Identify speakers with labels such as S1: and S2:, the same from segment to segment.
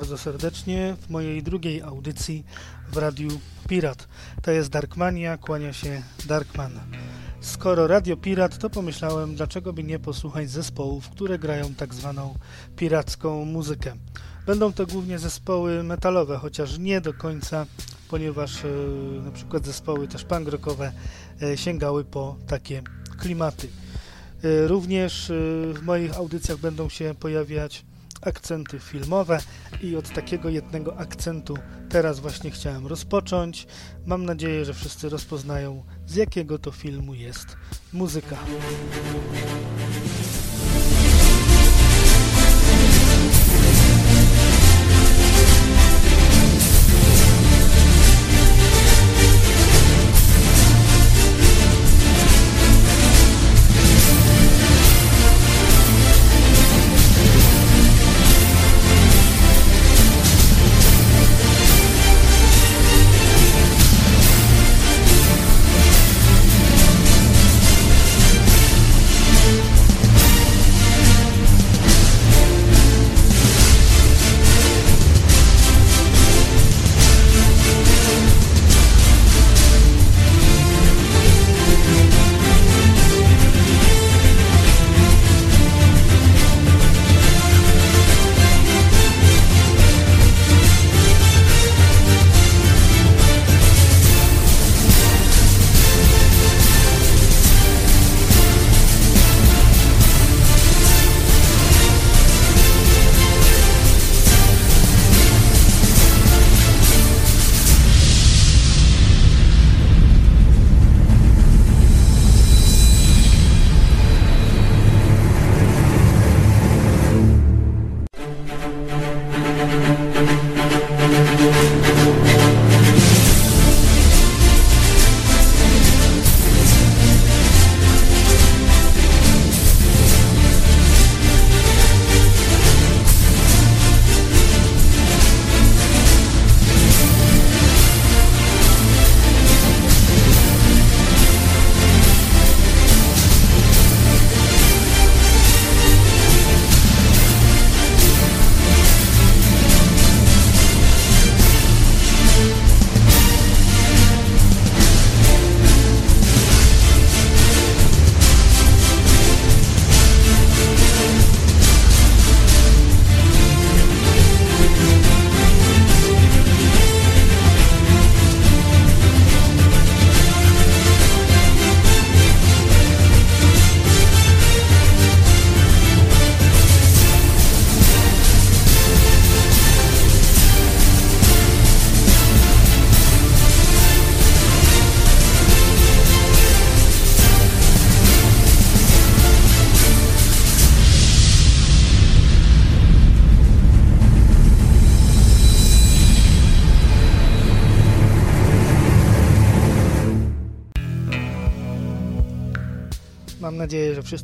S1: Bardzo serdecznie w mojej drugiej audycji w Radiu Pirat. To jest Darkmania, kłania się Darkman. Skoro Radio Pirat, to pomyślałem, dlaczego by nie posłuchać zespołów, które grają tak zwaną piracką muzykę. Będą to głównie zespoły metalowe, chociaż nie do końca, ponieważ e, na przykład zespoły też punk rockowe e, sięgały po takie klimaty. E, również w moich audycjach będą się pojawiać akcenty filmowe i od takiego jednego akcentu teraz właśnie chciałem rozpocząć. Mam nadzieję, że wszyscy rozpoznają z jakiego to filmu jest muzyka.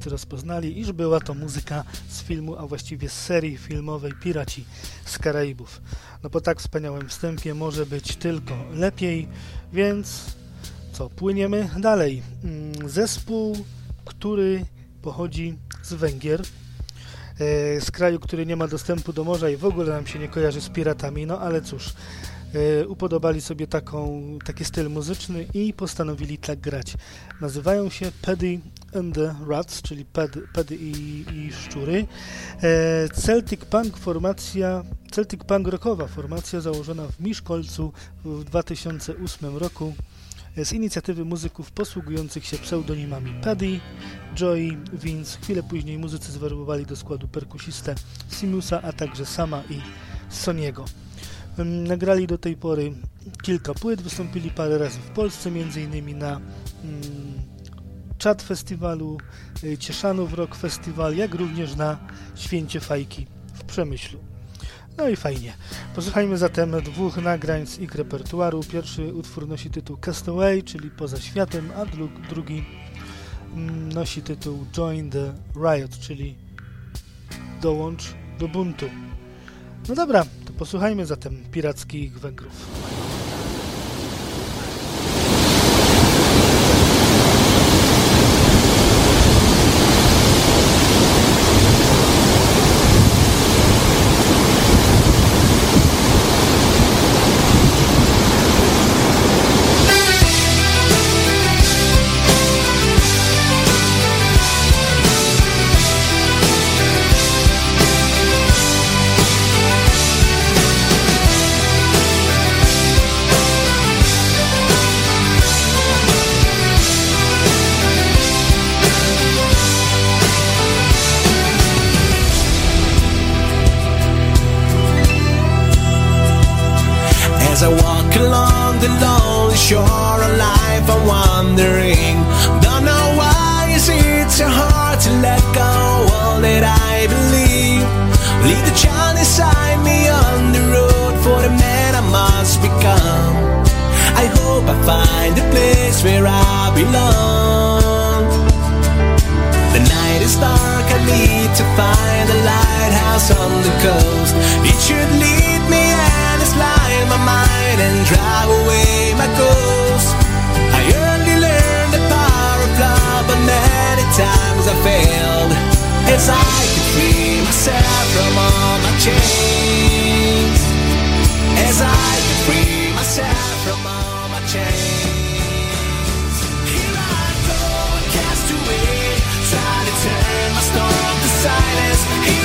S1: Rozpoznali, iż była to muzyka z filmu, a właściwie z serii filmowej Piraci z Karaibów. No po tak wspaniałym wstępie może być tylko lepiej, więc co, płyniemy dalej. Mm, zespół, który pochodzi z Węgier, e, z kraju, który nie ma dostępu do morza i w ogóle nam się nie kojarzy z piratami, no ale cóż, e, upodobali sobie taką, taki styl muzyczny i postanowili tak grać. Nazywają się Paddy and the Rats, czyli pedy, pedy i, i, szczury. E, Celtic Punk formacja, Celtic Punk rockowa formacja założona w Miszkolcu w 2008 roku z inicjatywy muzyków posługujących się pseudonimami Paddy, Joy, Vince. Chwilę później muzycy zwerbowali do składu perkusistę Simusa, a także Sama i Soniego. Nagrali do tej pory kilka płyt, wystąpili parę razy w Polsce, innymi na mm, Czad Festiwalu, y, Cieszanów Rock Festival, jak również na Święcie Fajki w Przemyślu. No i fajnie. Posłuchajmy zatem dwóch nagrań z ich repertuaru. Pierwszy utwór nosi tytuł Castaway, czyli Poza Światem, a drugi mm, nosi tytuł Join the Riot, czyli Dołącz do buntu. No dobra, to posłuchajmy zatem pirackich Węgrów.
S2: Silence.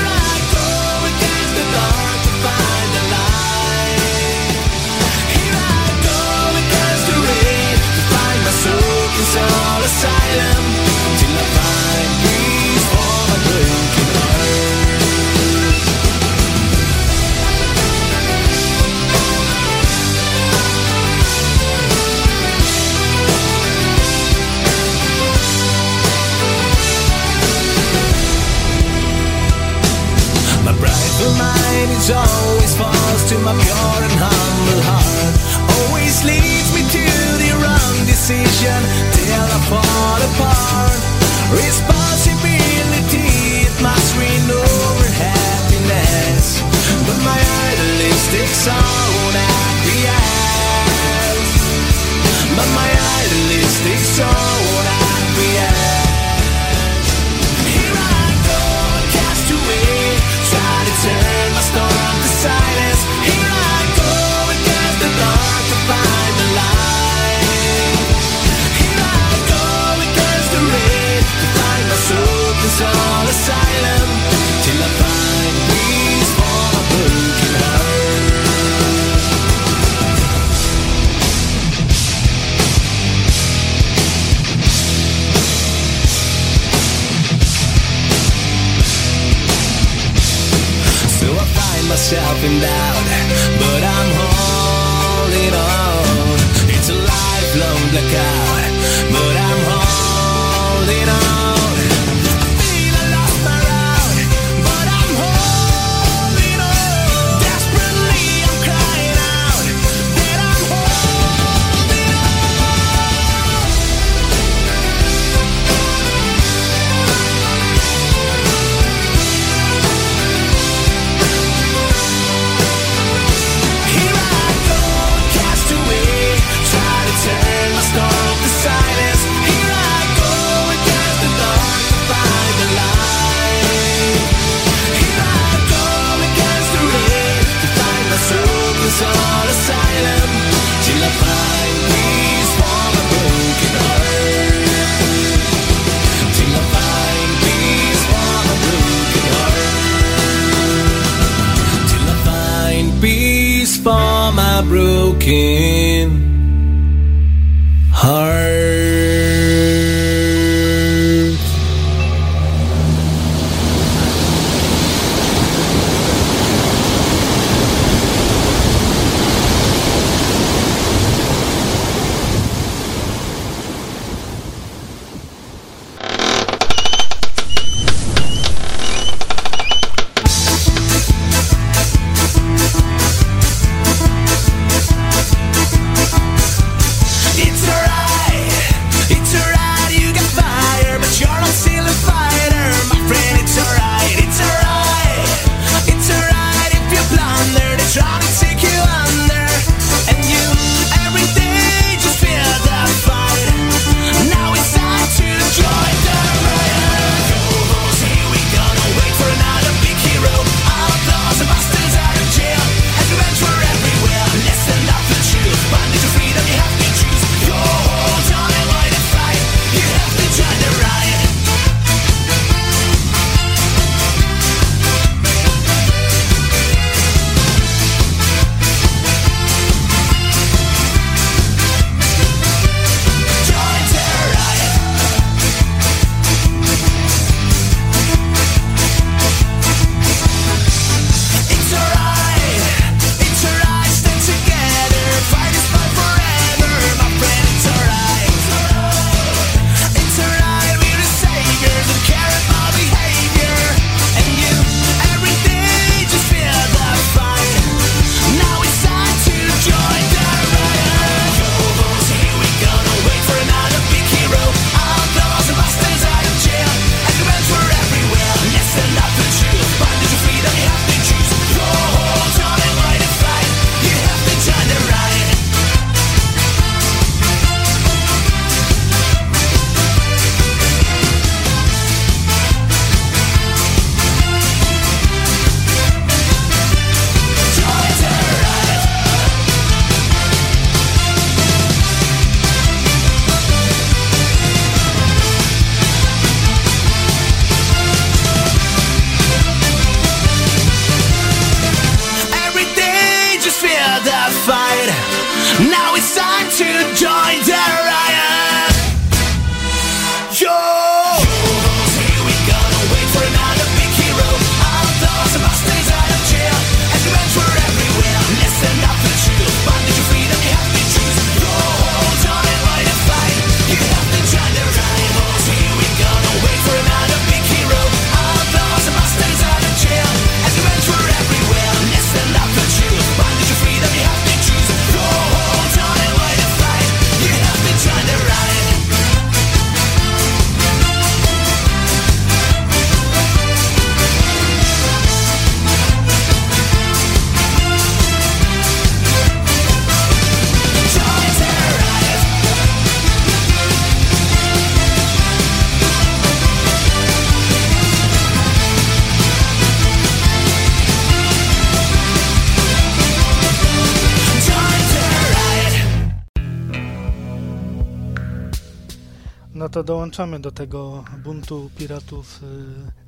S2: To
S3: dołączamy do tego buntu piratów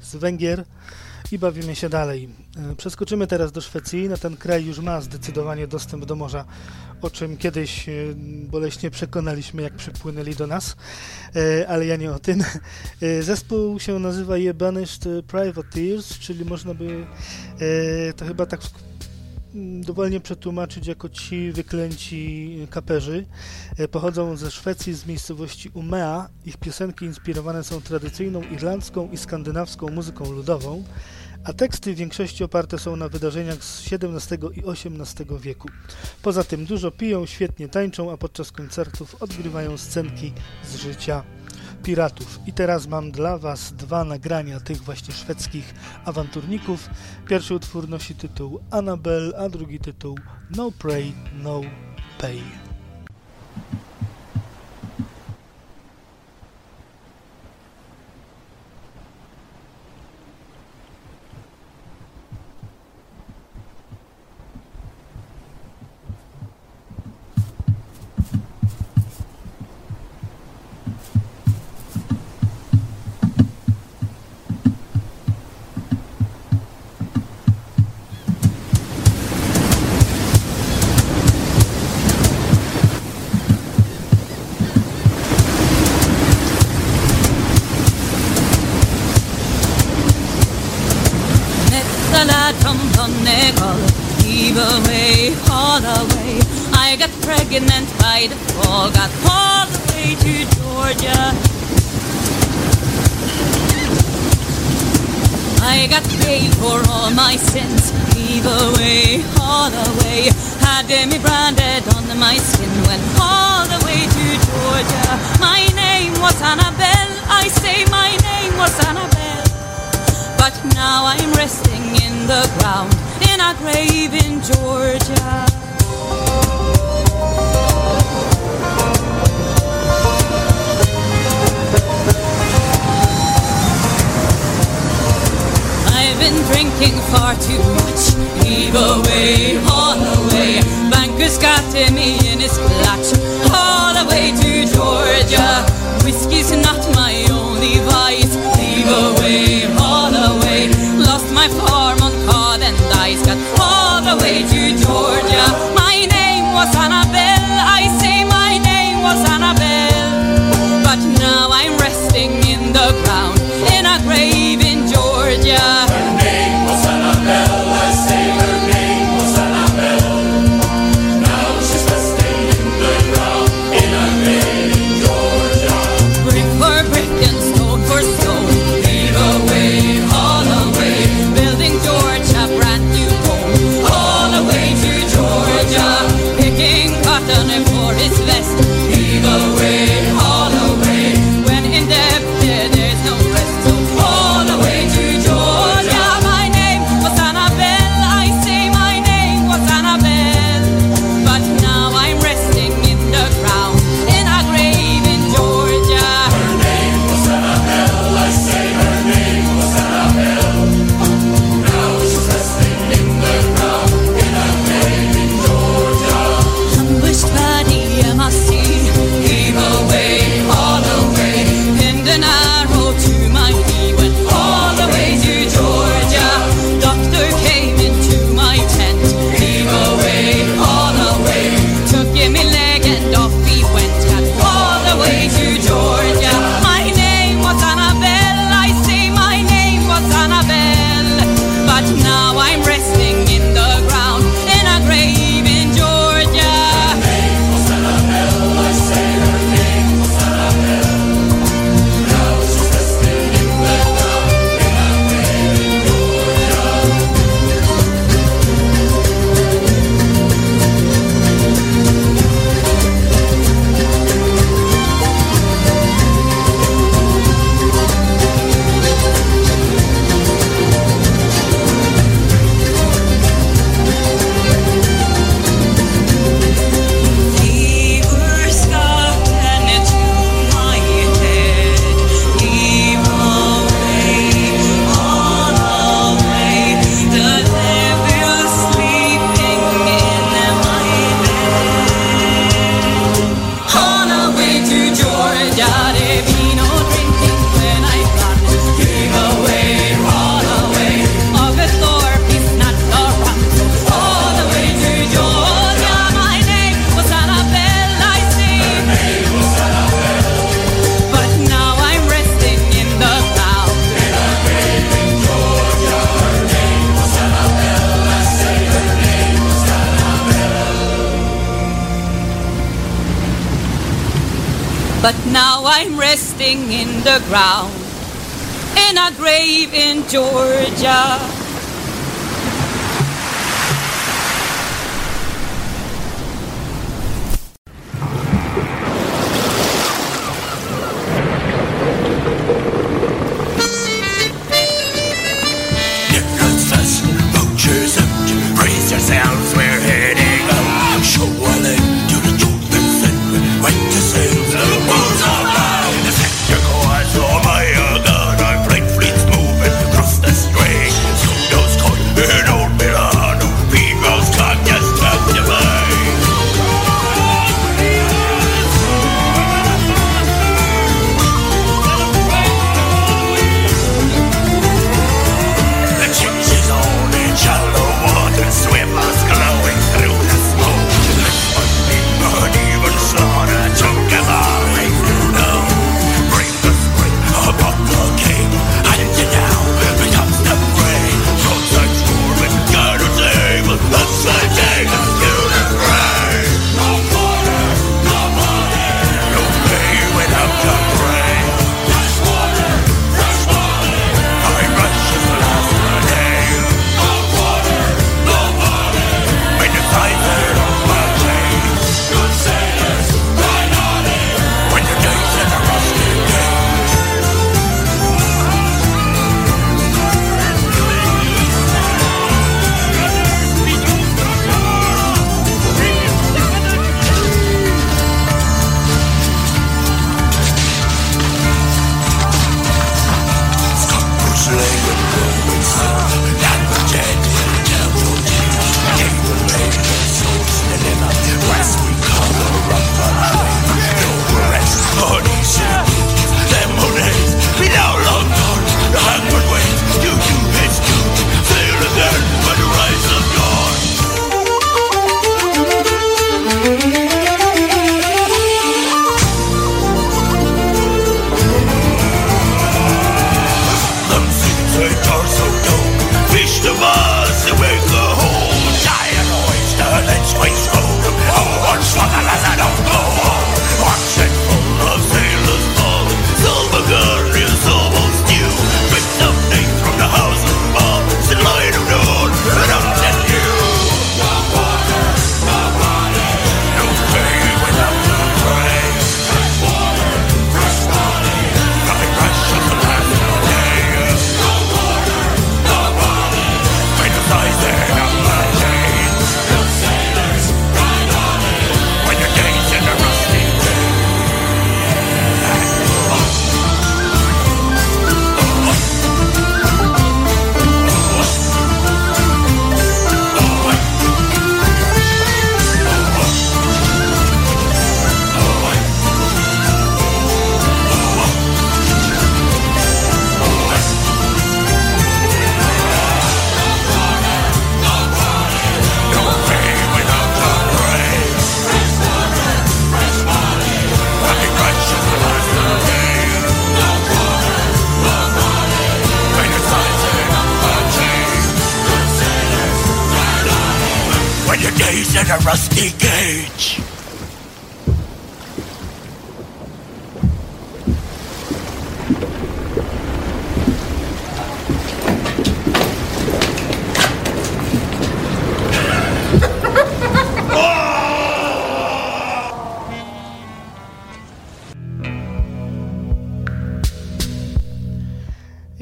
S3: y, z Węgier i bawimy się dalej. Y, przeskoczymy teraz do Szwecji. Na ten kraj już ma zdecydowanie dostęp do morza, o czym kiedyś y, boleśnie przekonaliśmy, jak przypłynęli do nas, ale ja nie o tym. Zespół się nazywa Je Banished Privateers, czyli można by to chyba tak dowolnie przetłumaczyć jako ci wyklęci kaperzy. E, pochodzą ze Szwecji, z miejscowości Umea. Ich piosenki inspirowane są tradycyjną irlandzką i skandynawską muzyką ludową, a teksty w większości oparte są na wydarzeniach z XVII i XVIII wieku. Poza tym dużo piją, świetnie tańczą, a podczas koncertów odgrywają scenki z życia piratów. I teraz mam dla Was dwa nagrania tych właśnie szwedzkich awanturników. Pierwszy utwór nosi tytuł Annabelle, a drugi tytuł No Pray, No Pay. atom
S4: panegal,
S3: give away, all away. I got pregnant by the fall, got all the way to Georgia. I got paid for all my sins, Evil way, all the way. Had me branded on my skin, went all the way to Georgia. My name was Annabelle, I say my name was Annabelle. But now I'm resting
S4: in the ground in a grave in
S3: Georgia. I've been drinking far too much. Heave away, haul away. Banker's got me in his clutch. All the way to Georgia. Whiskey's Yeah. Resting in the ground in a grave in Georgia.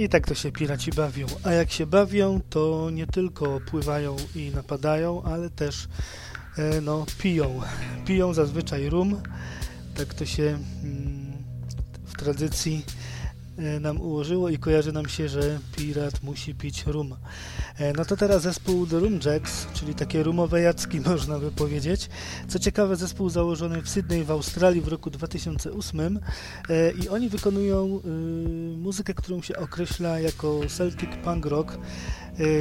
S1: I tak to się piraci bawią. A jak się bawią, to nie tylko pływają i napadają, ale też e, no, piją. Piją zazwyczaj rum. Tak to się mm, w tradycji nam ułożyło i kojarzy nam się, że pirat musi pić rum. E, no to teraz zespół The Rum Jacks, czyli takie rumowe jacki można by powiedzieć. Co ciekawe, zespół założony w Sydney w Australii w roku 2008 e, i oni wykonują muzykę, którą się określa jako Celtic Punk Rock,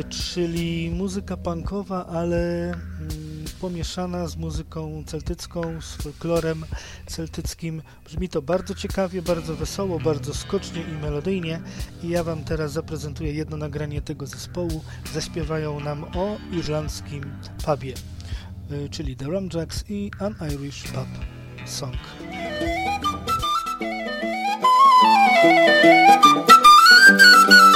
S1: czyli muzyka punkowa, ale mm, pomieszana z muzyką celtycką, z folklorem celtyckim. Brzmi to bardzo ciekawie, bardzo wesoło, bardzo skocznie i melodyjnie i ja Wam teraz zaprezentuję jedno nagranie tego zespołu. Zaśpiewają nam o irlandzkim pubie, y, czyli The Rumjacks i An Irish Pub Song.
S4: map to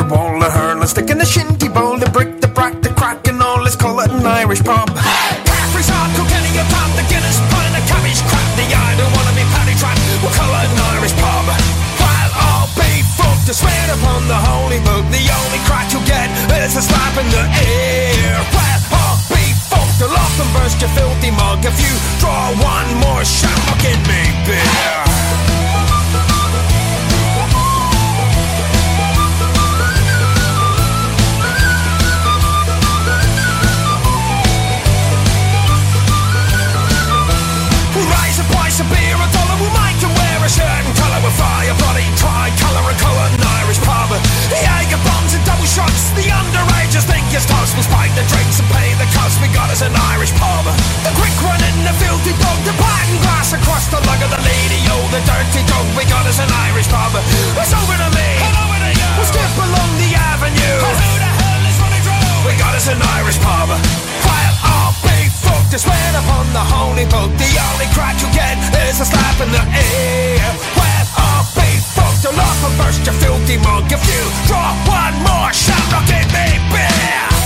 S4: the wall, a hurl, a stick in the shinty bowl, the brick, the brack, the crack, and all. Let's call it an Irish pub. Caffrey's hard, Kilkenny, a pound, the Guinness, pint, the cabbage crap, the I don't wanna be paddy trap. We'll call it an Irish pub. While all be fucked to swear upon the holy book, the only crack you'll get is a slap in the ear. Well, all be fucked, I'll often burst your filthy mug if you draw one more shot, I'll get me beer. To swear upon the holy book The only crack you get is a slap in the ear. All big folk to lock and burst your filthy mug. If you draw one more shot, look at me, beer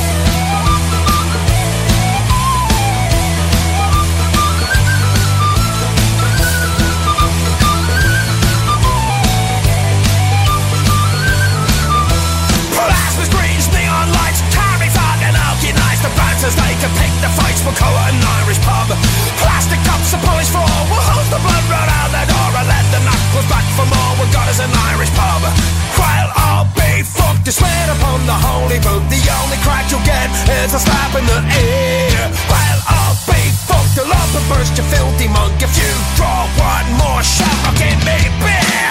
S4: As they pick the fights, we'll call it an Irish pub. Plastic cups are polished for all, we'll hose the blood right out the door and let the knuckles back for more. We've got us an Irish pub. While I'll be fucked, to swear upon the holy book. The only crack you'll get is a slap in the ear. While I'll be fucked, you'll up and burst your filthy mug. If you draw one more shot, I'll give me beer.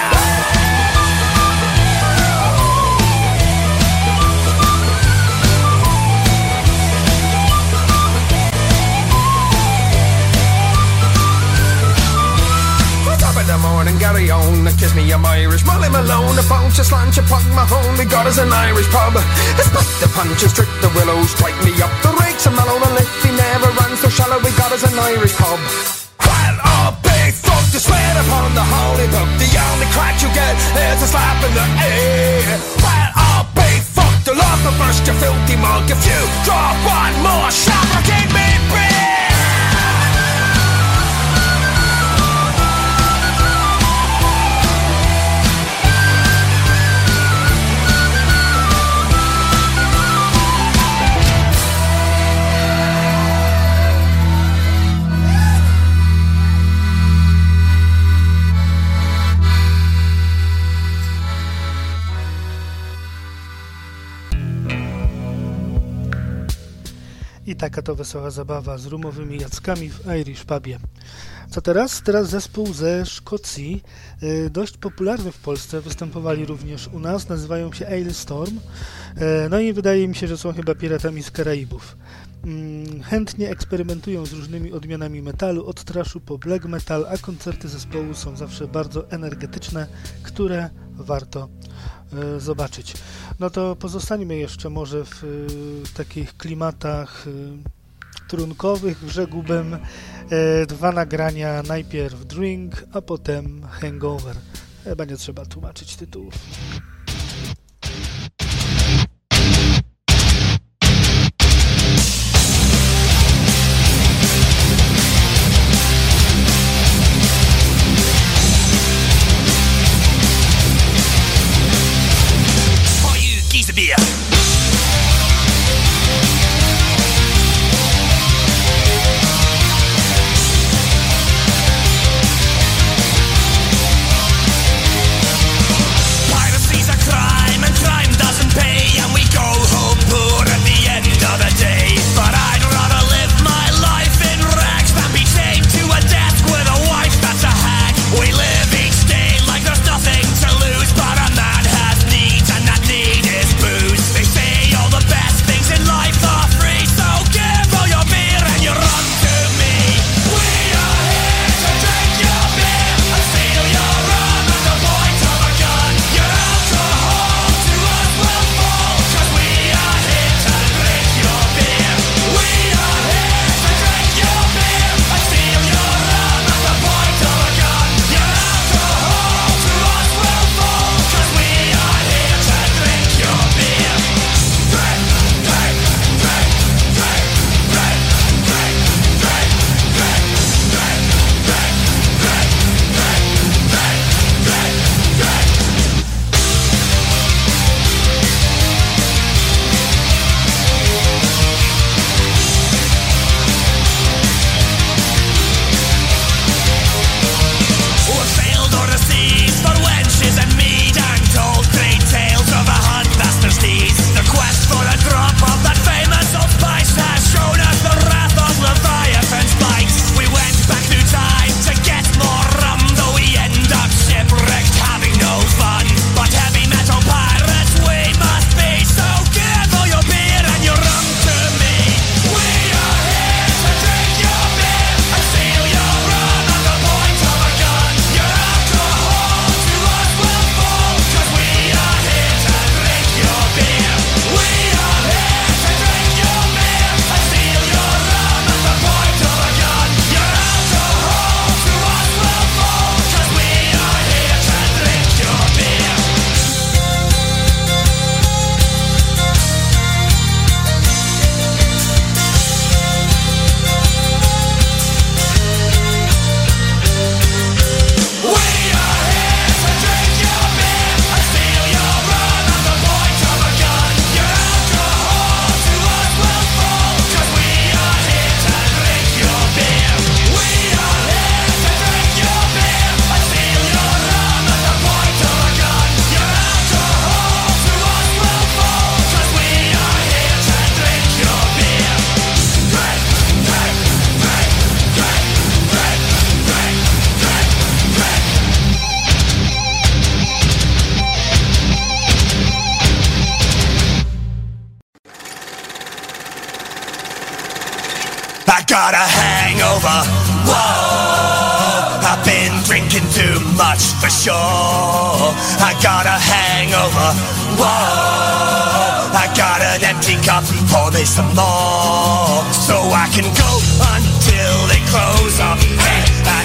S4: The morning, Gary on. Kiss me, I'm Irish. Molly Malone, a punch, a slant, a punk, my home. We got us an Irish pub. It's not the punches, trick the willows, strike me up. The rakes are mellow, the liffy never runs so shallow. We got us an Irish pub. While all big folk to swear upon the holy book, the only crack you get is a slap in the ear. While all big folk to love the burst your filthy mug. If you draw one more shot, give me beer.
S1: To wesoła zabawa z rumowymi jackami w Irish Pubie. Co teraz? Teraz zespół ze Szkocji, y, dość popularny w Polsce, występowali również u nas, nazywają się Ailstorm. Y, no i wydaje mi się, że są chyba piratami z Karaibów.
S2: mm, chętnie eksperymentują z różnymi odmianami metalu, od trashu po black metal, a koncerty zespołu są zawsze bardzo energetyczne, które warto zobaczyć. No to pozostańmy jeszcze może w e, takich klimatach e, trunkowych, rzekłbym. E, dwa nagrania, najpierw Drink, a potem Hangover. Chyba nie trzeba tłumaczyć tytułów. to. I got a hangover. Whoa, I got an empty cup. Pour me some more so I can go until they close up. Hey, I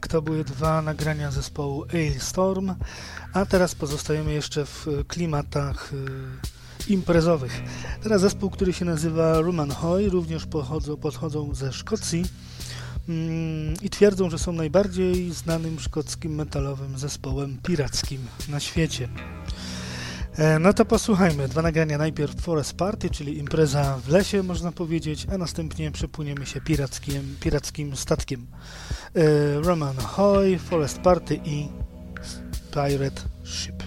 S1: Tak, to były dwa nagrania zespołu Ailstorm, a teraz pozostajemy jeszcze w klimatach y, imprezowych. Teraz zespół, który się nazywa Rumanhoy, również pochodzą, podchodzą ze Szkocji mm, i twierdzą, że są najbardziej znanym szkockim metalowym zespołem pirackim na świecie. E, no to posłuchajmy. Dwa nagrania najpierw Forest Party, czyli impreza w lesie, można powiedzieć, a następnie przepłyniemy się pirackim, pirackim statkiem. E, Roman Hoy, Forest Party i Pirate Ship.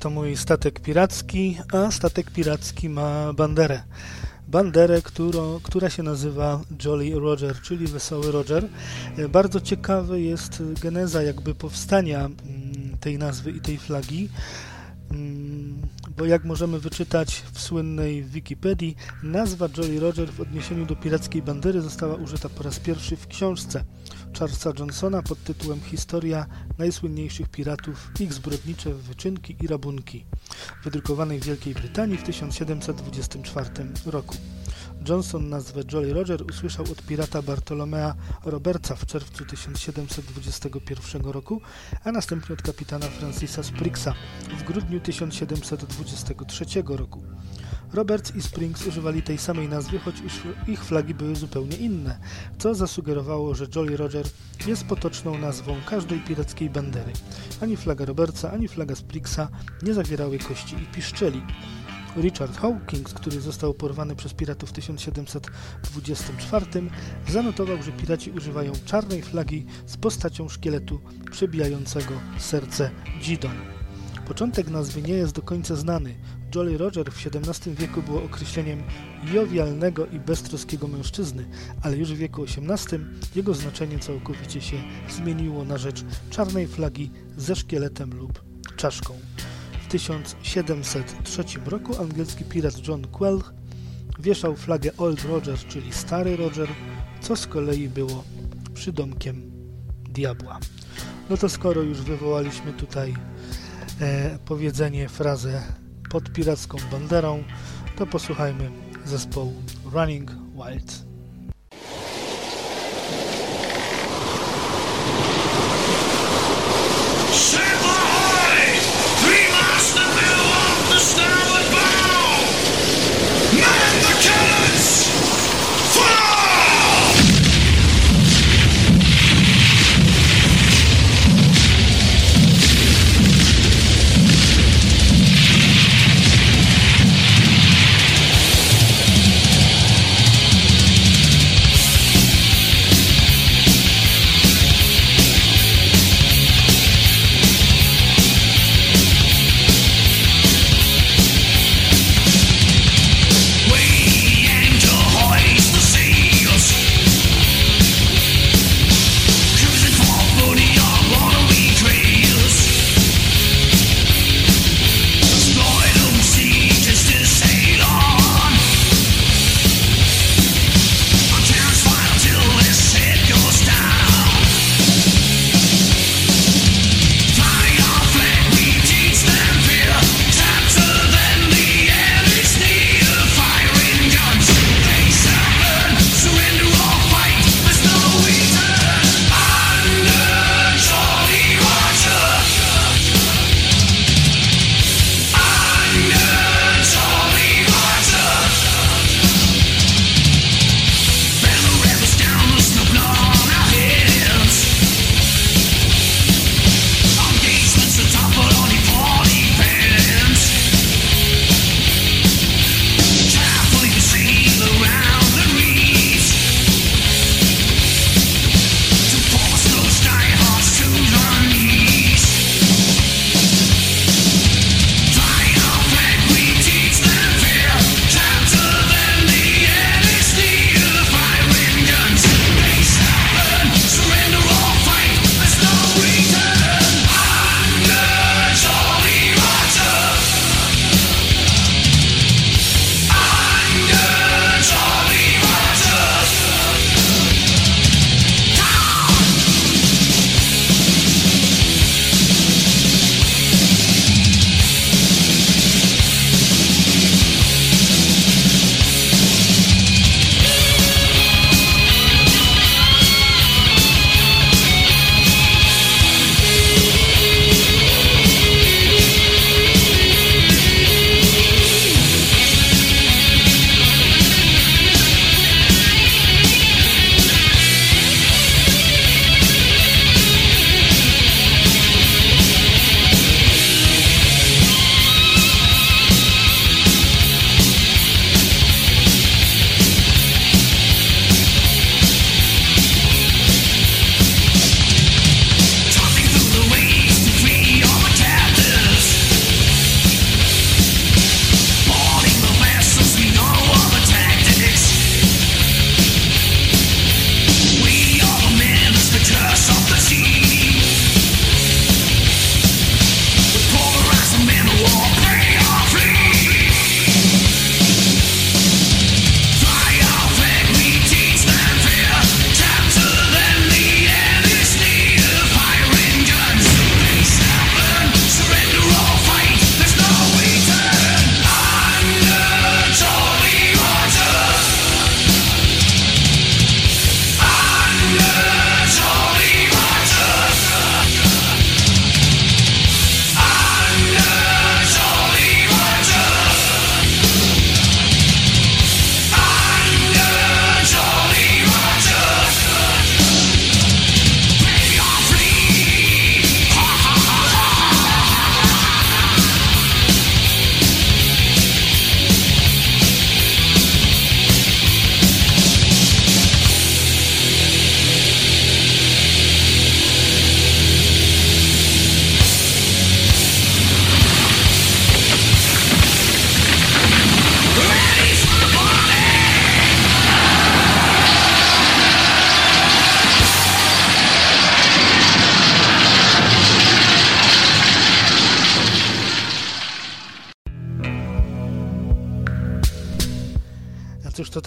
S1: To mój statek piracki, a statek piracki ma banderę. Banderę, którą, która się nazywa Jolly Roger, czyli Wesoły Roger. E, bardzo ciekawy jest geneza jakby powstania mm, tej nazwy i tej flagi. Mm, bo jak możemy wyczytać w słynnej Wikipedii, nazwa Jolly Roger w odniesieniu do pirackiej bandery została użyta po raz pierwszy w książce Charlesa Johnsona pod tytułem Historia najsłynniejszych piratów, ich zbrodnicze wyczynki i rabunki, wydrukowanej w Wielkiej Brytanii w 1724 roku. Johnson nazwę Jolly Roger usłyszał od pirata Bartolomea Robertsa w czerwcu 1721 roku, a następnie od kapitana Francisa Spriggsa w grudniu 1723 roku. Roberts i Springs używali tej samej nazwy, choć ich flagi były zupełnie inne, co zasugerowało, że Jolly Roger jest potoczną nazwą każdej pirackiej bandery. Ani flaga Robertsa, ani flaga Spriggsa nie zawierały kości i piszczeli. Richard Hawkins, który został porwany przez piratów w 1724, zanotował, że piraci używają czarnej flagi z postacią szkieletu przebijającego serce Gidon. Początek nazwy nie jest do końca znany. Jolly Roger w XVII wieku było określeniem jowialnego i beztroskiego mężczyzny, ale już w wieku XVIII jego znaczenie całkowicie się zmieniło na rzecz czarnej flagi ze szkieletem lub czaszką. W 1703 roku angielski pirat John Quelch wieszał flagę Old Roger, czyli Stary Roger, co z kolei było przydomkiem diabła. No to skoro już wywołaliśmy tutaj powiedzenie, frazę pod piracką banderą, to posłuchajmy zespołu Running Wild.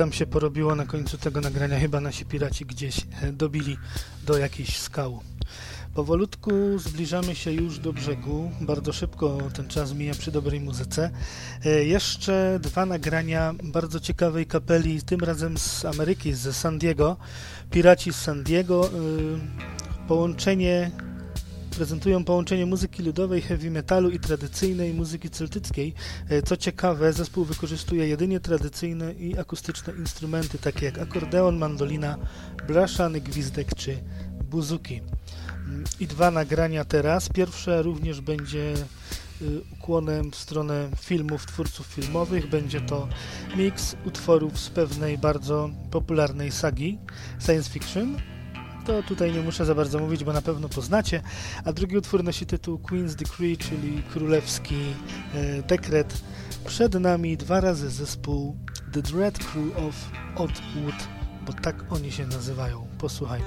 S1: Tam się porobiło na końcu tego nagrania? Chyba nasi piraci gdzieś e, dobili do jakichś skał. Powolutku zbliżamy się już do brzegu. Bardzo szybko ten czas mija przy dobrej muzyce. E, jeszcze dwa nagrania bardzo ciekawej kapeli, tym razem z Ameryki, z San Diego. Piraci z San Diego. E, połączenie prezentują połączenie muzyki ludowej, heavy metalu i tradycyjnej muzyki celtyckiej. E, co ciekawe, zespół wykorzystuje jedynie tradycyjne i akustyczne instrumenty, takie jak akordeon, mandolina, blaszany gwizdek czy buzuki. Mm, I dwa nagrania teraz. Pierwsze również będzie y, ukłonem w stronę filmów, twórców filmowych. Będzie to miks utworów z pewnej bardzo popularnej sagi science fiction to tutaj nie muszę za bardzo mówić, bo na pewno poznacie. A drugi utwór nosi tytuł Queen's Decree, czyli królewski e, dekret. Przed nami dwa razy zespół The Dread Crew of Oddwood, bo tak oni się nazywają. Posłuchajmy.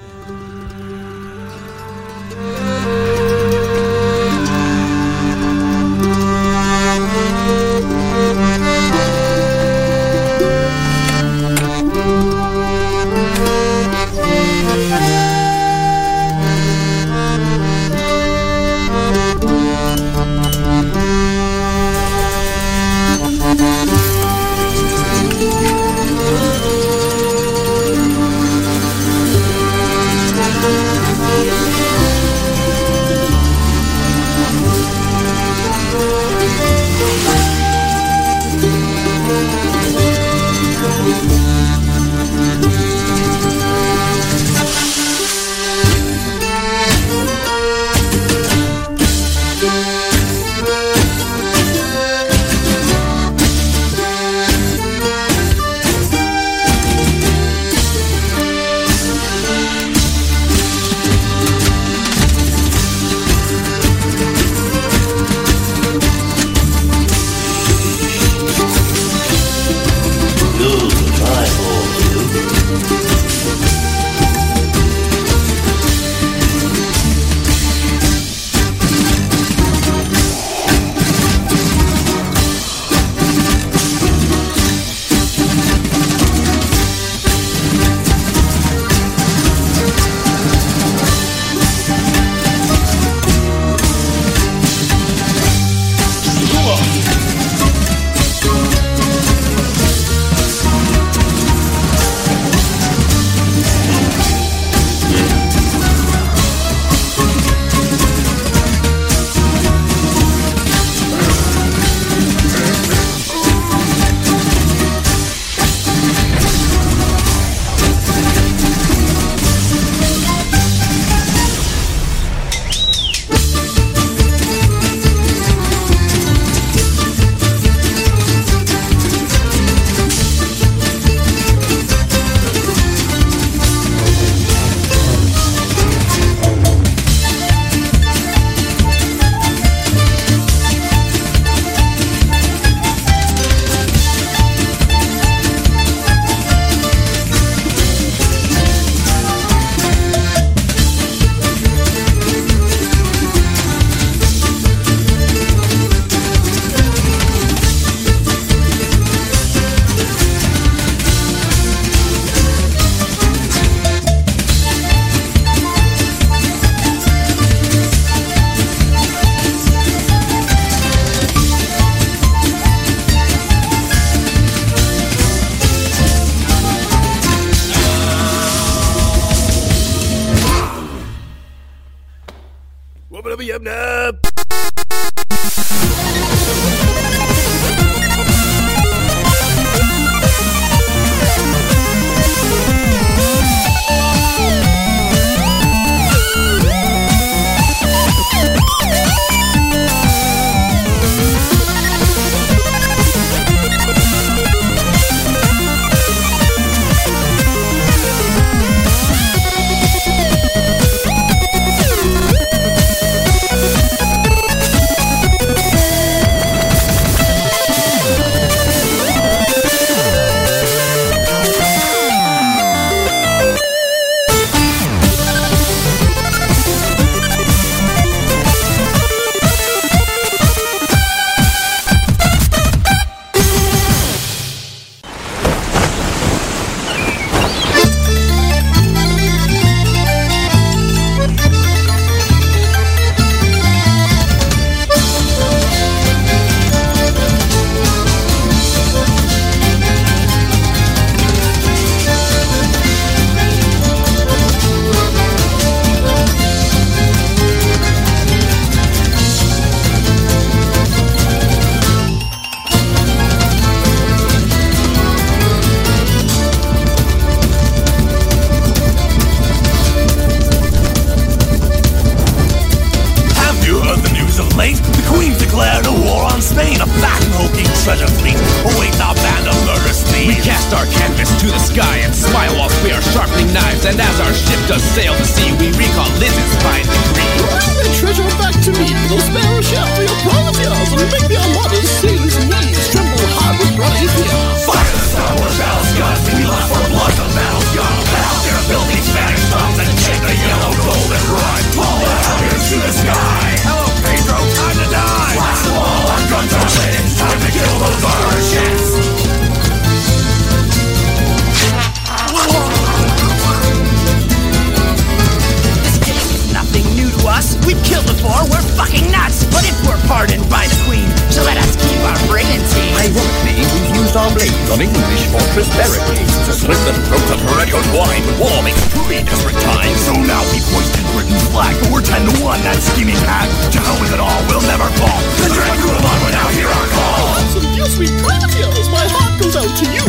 S5: Blades on English fortress barricades to slit the throats of heretical twine. War makes truly desperate times.
S2: So now we've hoisted Britain's flag, but we're 10 to 1, that scheming hack. To hell with it all, we'll never fall. The crew of on will now hear our call.
S6: So you sweet privateers, my heart goes out to you.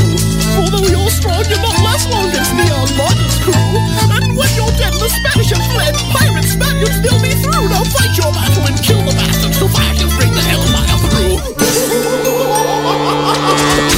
S6: Although you're strong, you're not less long against the Armada's crew. And when you're dead the Spanish have fled, pirates, Spaniards, they'll be through. Now fight your battle and kill the bastards so fire can bring the hellfire through.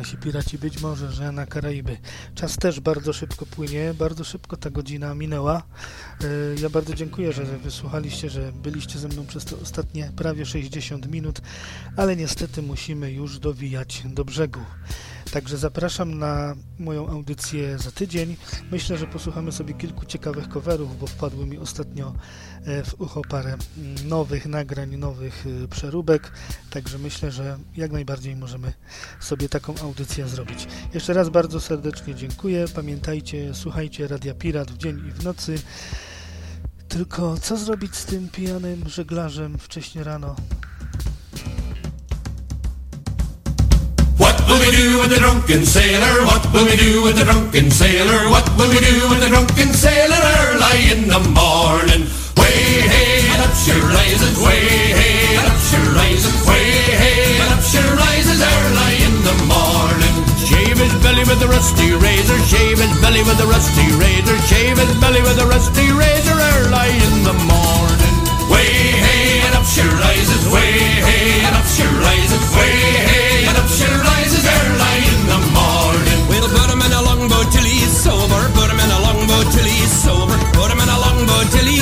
S1: nasi piraci, być może, że na Karaiby. Czas też bardzo szybko płynie, bardzo szybko ta godzina minęła. Yy, Ja bardzo dziękuję, że wysłuchaliście, że byliście ze mną przez te ostatnie prawie 60 minut, ale niestety musimy już dowijać do brzegu. Także zapraszam na moją audycję za tydzień. Myślę, że posłuchamy sobie kilku ciekawych coverów, bo wpadły mi ostatnio e, w ucho parę mm, nowych nagrań, nowych y, przeróbek. Także myślę, że jak najbardziej możemy sobie taką audycję zrobić. Jeszcze raz bardzo serdecznie dziękuję. Pamiętajcie, słuchajcie Radia Pirat w dzień i w nocy. Tylko co zrobić z tym pijanym żeglarzem wcześnie rano?
S2: Will we do with the drunken sailor? What will we do with the drunken sailor? What will we do with the drunken sailor early in the morning? Way hey up she rises, way hey up she rises, way hey up she rises early in the morning.
S7: Shave his belly with a rusty razor, shave his belly with a rusty razor, shave his belly with a rusty razor early in the morning.
S2: Way hey up she rises, way hey up she rises, way hey
S7: sober, put him in a longboat till he's sober, put him in a longboat till he's